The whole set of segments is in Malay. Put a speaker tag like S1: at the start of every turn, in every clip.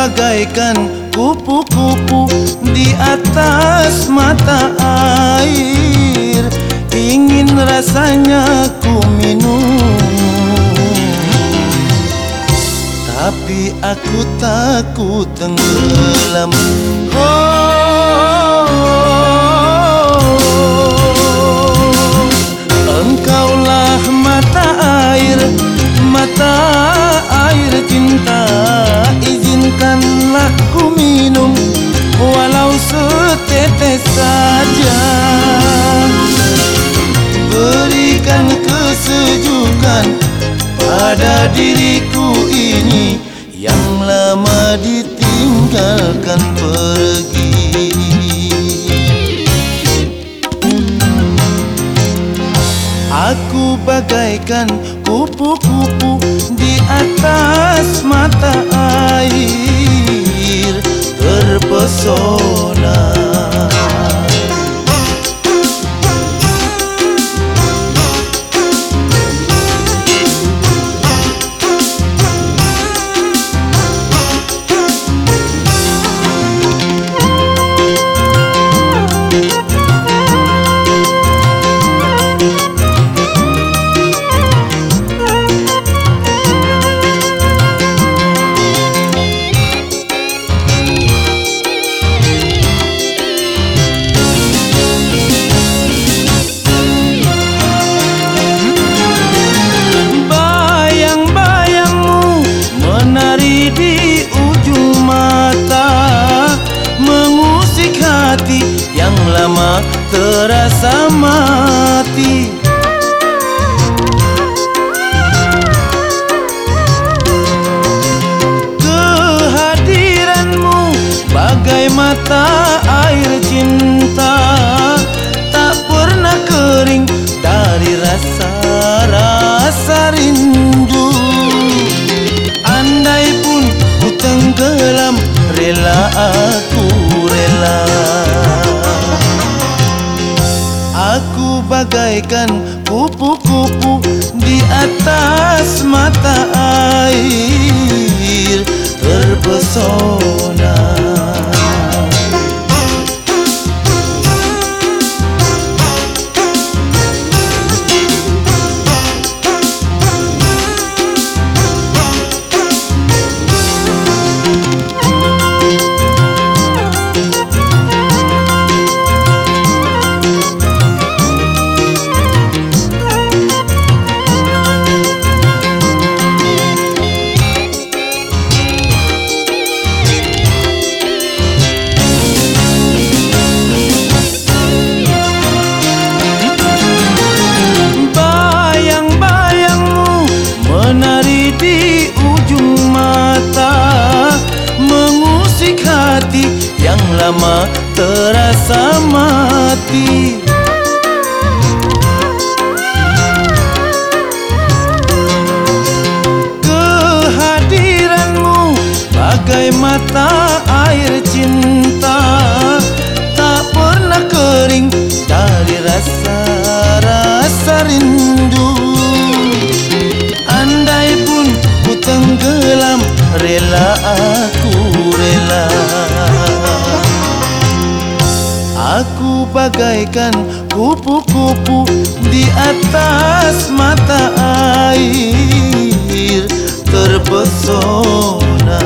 S1: bagaikan kupu-kupu di atas mata air. Ingin rasanya ku minum. Tapi aku takut tenggelam. Oh, engkaulah mata air. Kesejukan pada diriku ini Yang lama ditinggalkan pergi. Aku bagaikan terasa mati. Kehadiranmu bagai mata air cinta bagaikan kupu-kupu di atas mata air terpesona lama terasa mati. Kehadiranmu bagai mata air cinta Tak pernah kering dari rasa-rasa rindu. Andai pun ku tenggelam rela bagaikan kupu-kupu di atas mata air terpesona.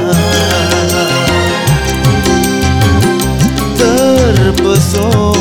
S1: Terpesona